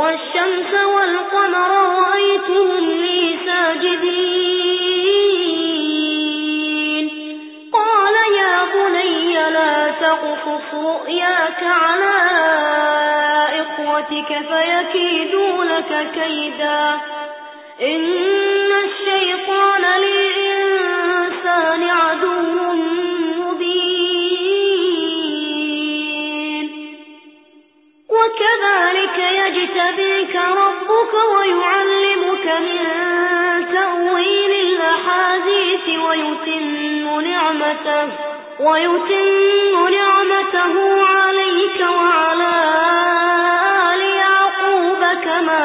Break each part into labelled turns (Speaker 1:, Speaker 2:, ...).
Speaker 1: والشمس والقمر رأيتهم لي ساجدين. قال يا بني لا تقصص رؤياك على إخوتك فيكيدوا لك كيدا. إن الشيطان للإنسان نعمته ويتم نعمته عليك وعلى آل يعقوب كما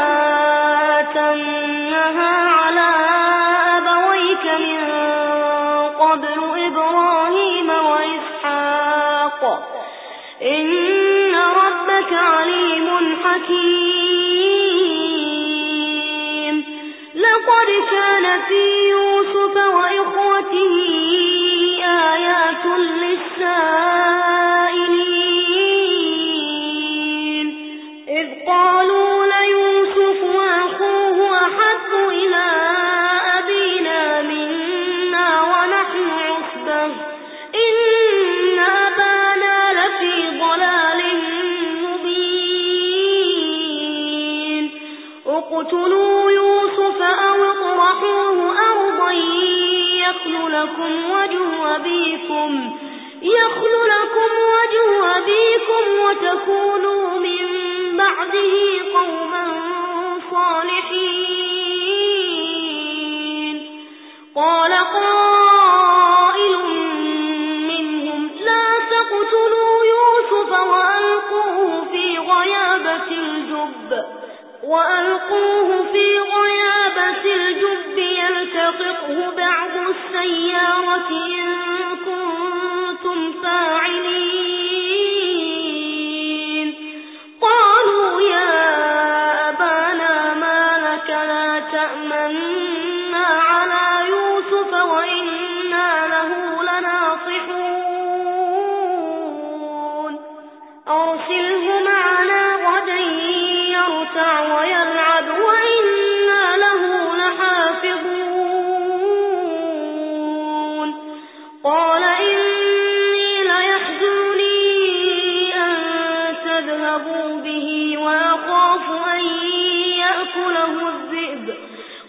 Speaker 1: أتمها على أبويك من قبل إبراهيم وإسحاق. إن ربك عليم حكيم. لقد كان في يوسف وإخوته آيات للسائلين لكم وجه أبيكم يخل لكم وجه أبيكم وتكونوا من بعده قوما صالحين. قال قائل منهم لا تقتلوا يوسف وألقوه في غيابة الجب. وألقوه في غيابة الجب يلتقطه بعض السيارة إن كنتم فاعلين.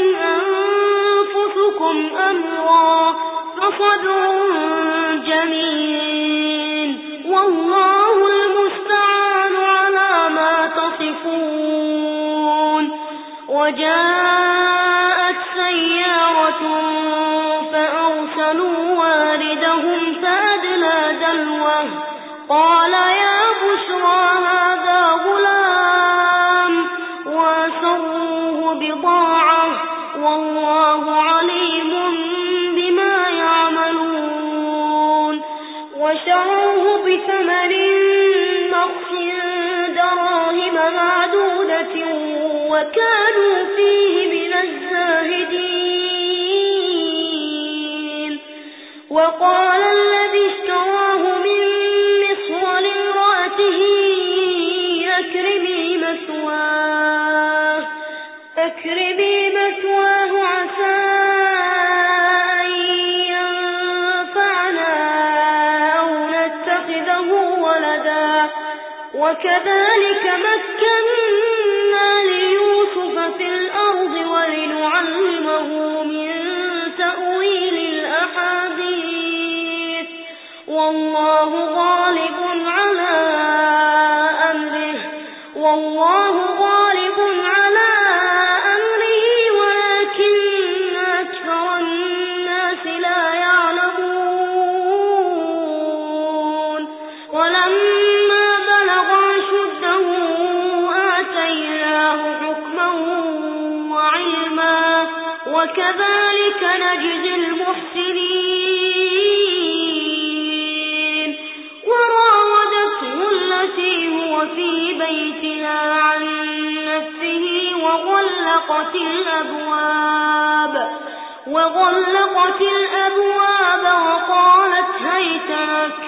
Speaker 1: تَسْأَلْهُمْ أَنفُسُكُمْ أَمْرًا فَصَدْرٌ جَمِيلٌ. وَاللَّهُ الْمُسْتَعَانُ عَلَى مَا تَصِفُونَ. وجاء قال يا وكانوا فيه من الزاهدين وقال الذي اشتراه من مصر لامرأته أكرمي مثواه أكرمي مثواه عسى أن ينفعنا أو نتخذه ولدا. وكذلك مكنا في الأرض ولنعلمه من تأويل الأحاديث. والله غالب على أمره. والله وكذلك نجزي المحسنين. وراودته التي هو في بيتها عن نفسه وغلقت الأبواب وغلقت الأبواب وقالت هيت لك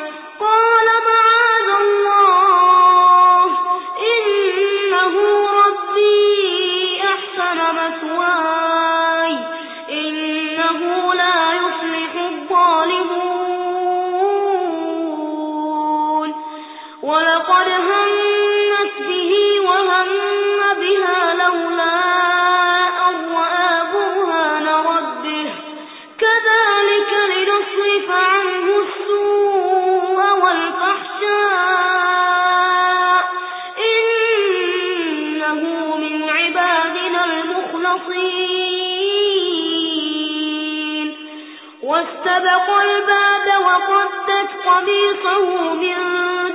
Speaker 1: واستبق الباب وقدت قميصه من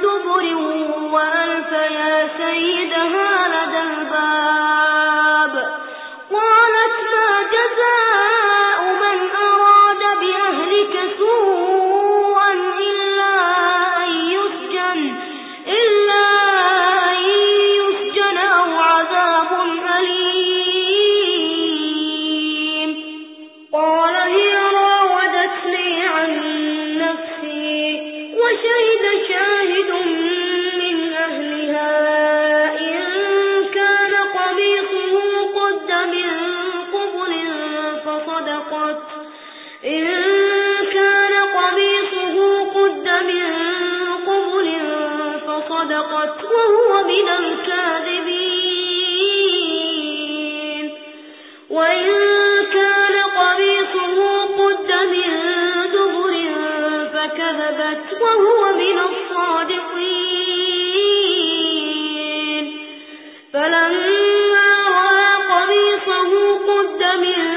Speaker 1: دبر وألف يا سيدها لدى الباب. فصدقت وهو من الكاذبين. وإن كان قميصه قد من دبر فكذبت وهو من الصادقين. فلما رأى قميصه قد من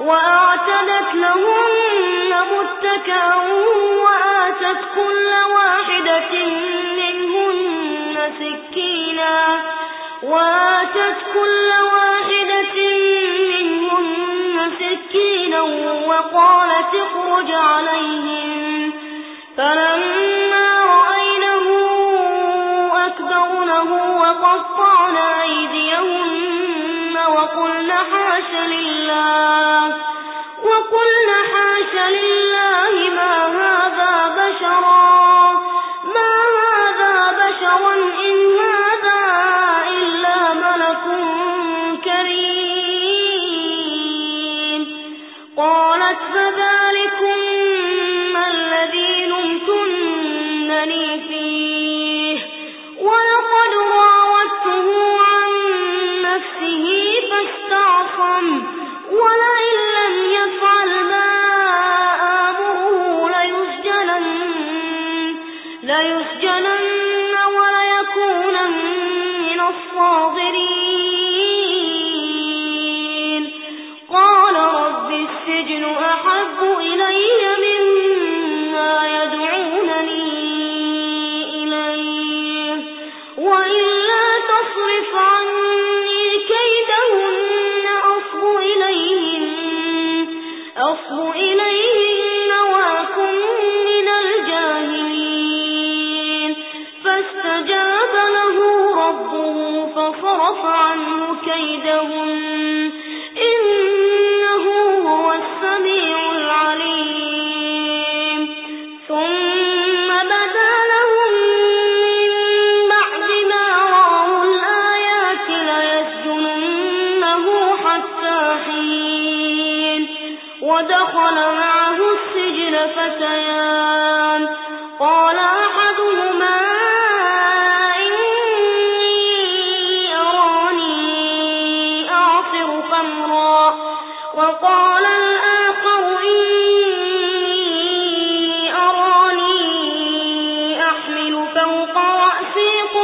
Speaker 1: وأعتدت لهن متكأ وآتت كل واحدة منهن سكينا. وآتت كل واحدة منهن سكينا وقالت اخرج عليهم. فلما رأينه أكبرنه وقطعن أيديهم وقلن حاش لله وقلن حاش لله ما هذا بشرا.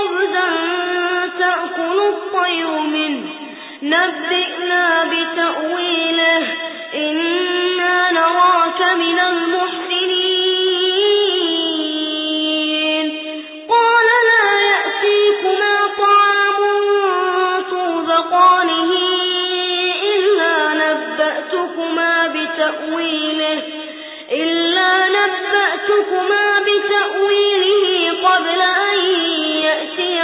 Speaker 1: خبزا تأكل الطير منه. نبئنا بتأويله. إنا نراك من المحسنين. قال لا يأتيكما طعام ترزقانه إلا نبأتكما بتأويله. إلا نبأتكما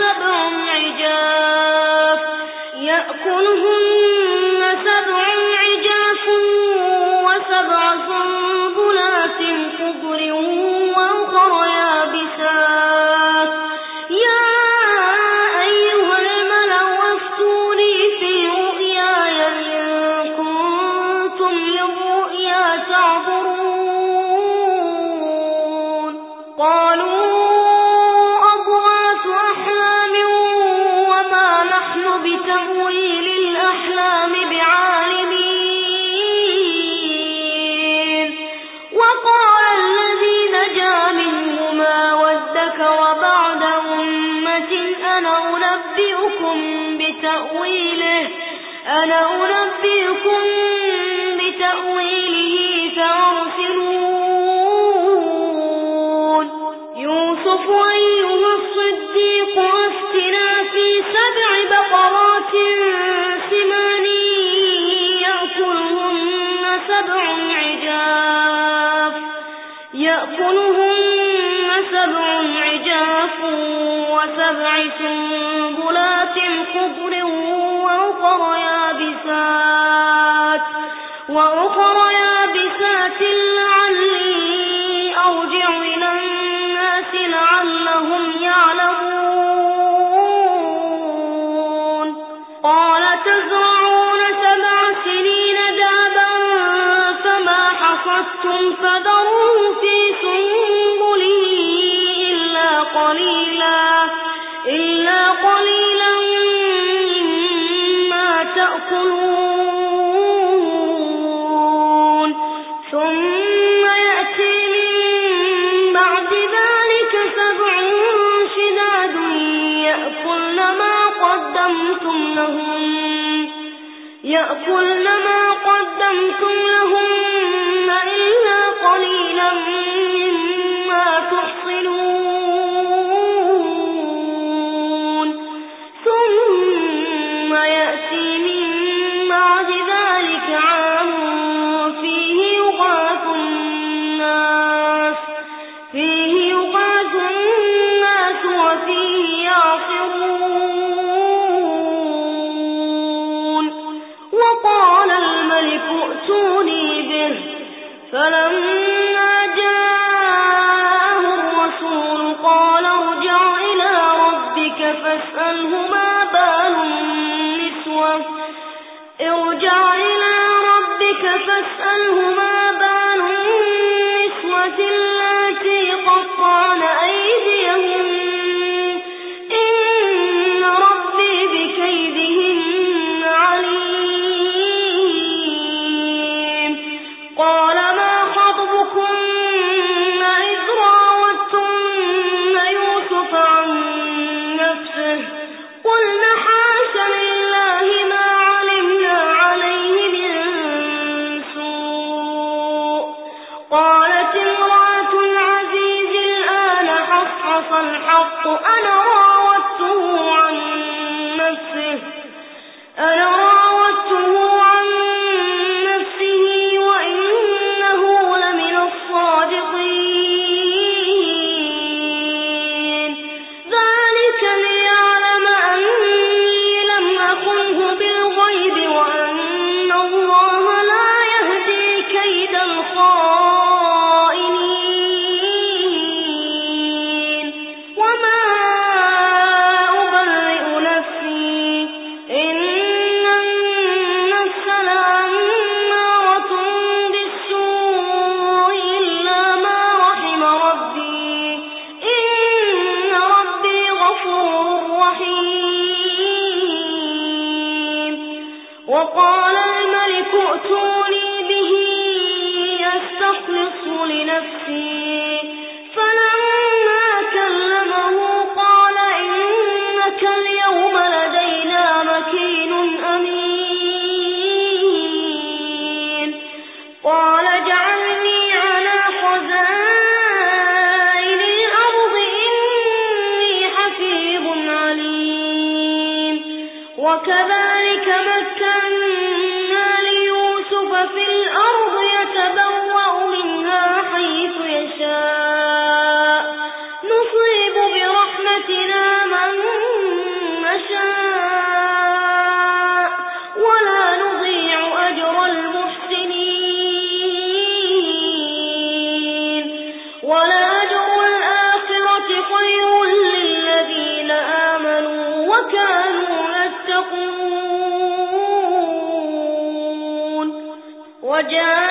Speaker 1: سبع عجاف. يأكلهن سبع عجاف وسبع سنبلات خضر وأخر يابسات. يا أيها الملأ وافتوني في رؤياي إن كنتم للرؤيا تعبرون. قالوا تأويل الأحلام بعالمين وقال الذي نجا منهما وادكر بعد أمة أنا أنبئكم بتأويله أنا أنبئكم يأكلهن سبع عجاف وسبع سنبلات خضر وأخر يابسات, وأخر يابسات أصابتكم فذروه في سنة يأكلن ما قدمتم لهم إلا قليلا مما تحصلون. وقال الملك ائتوني به أستخلص لنفسي. في وجاء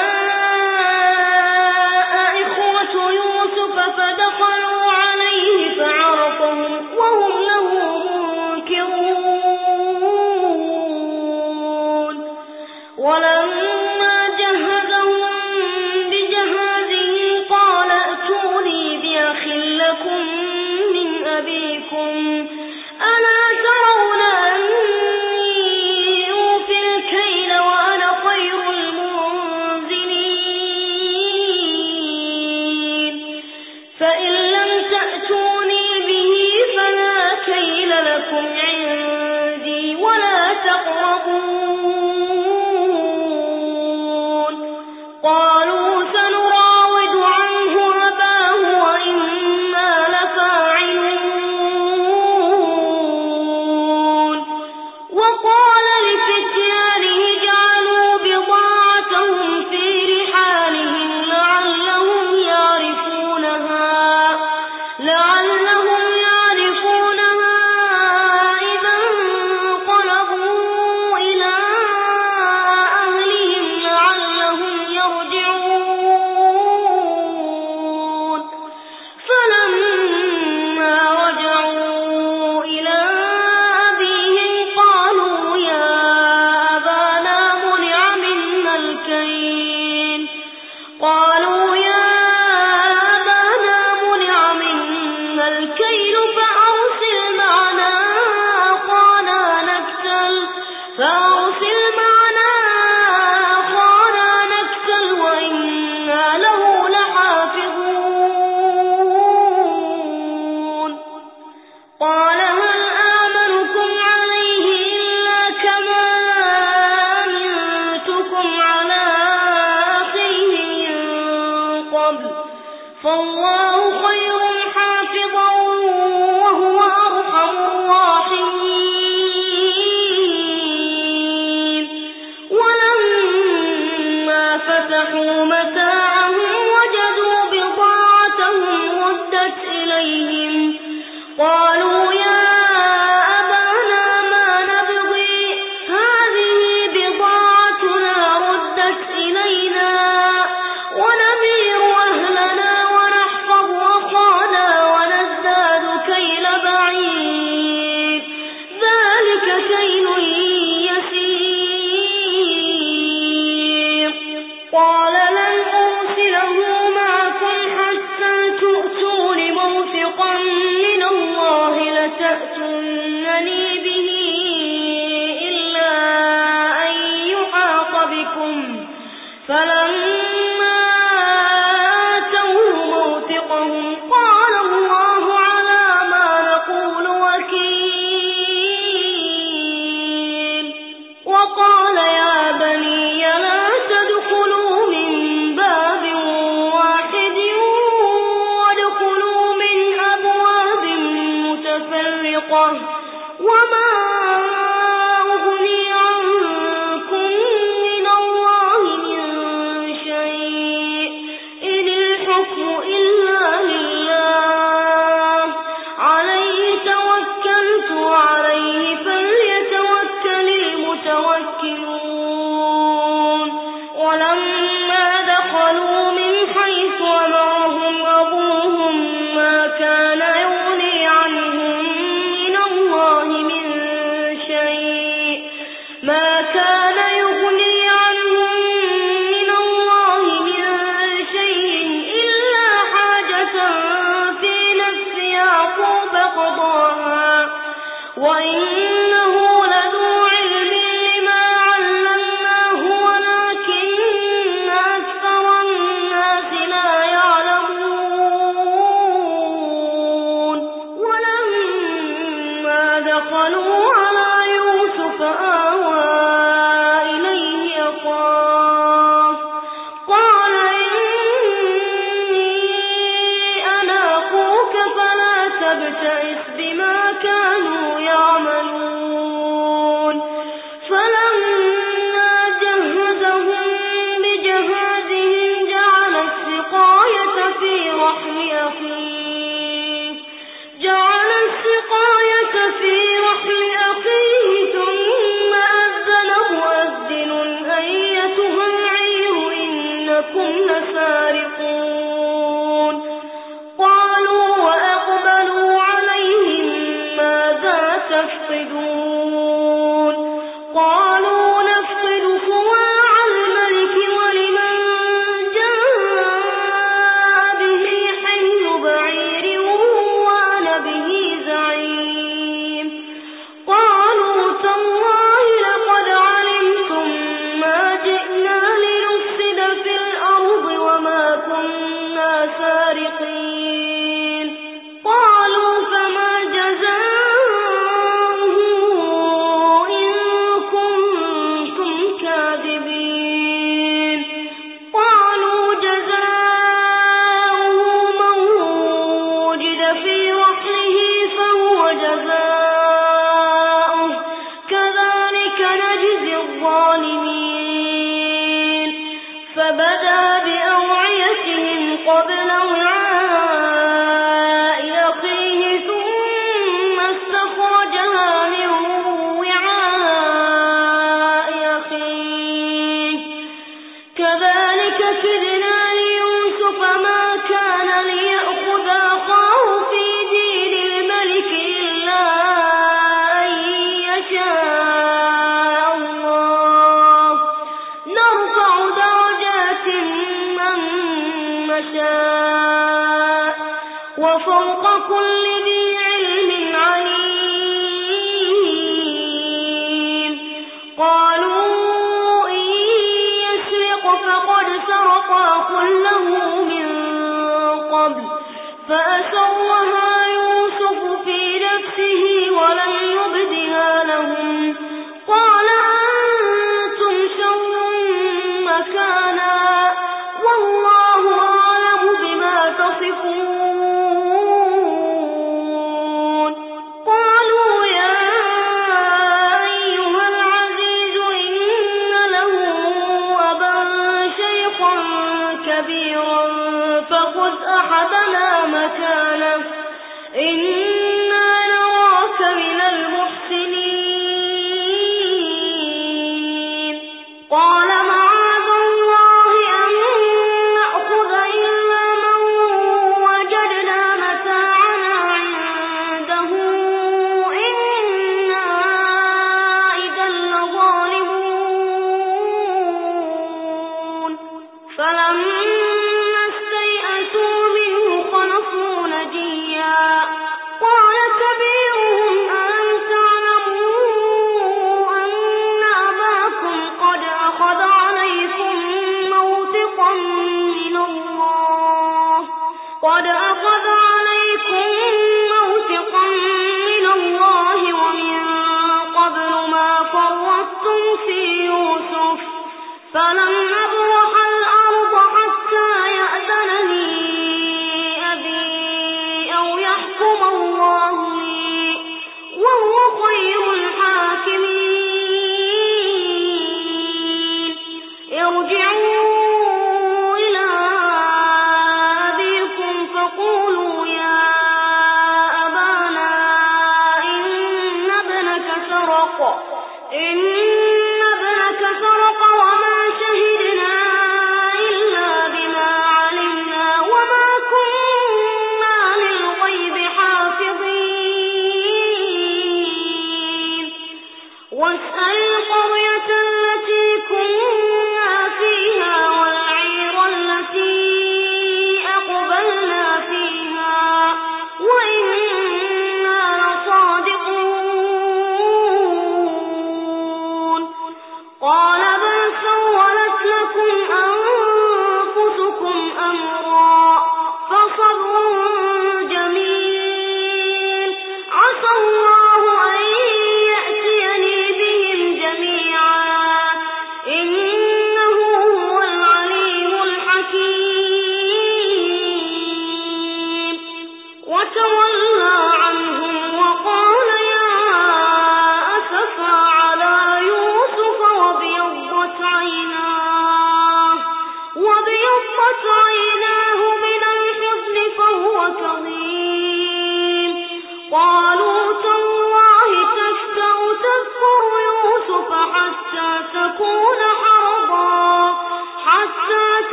Speaker 1: تفقدون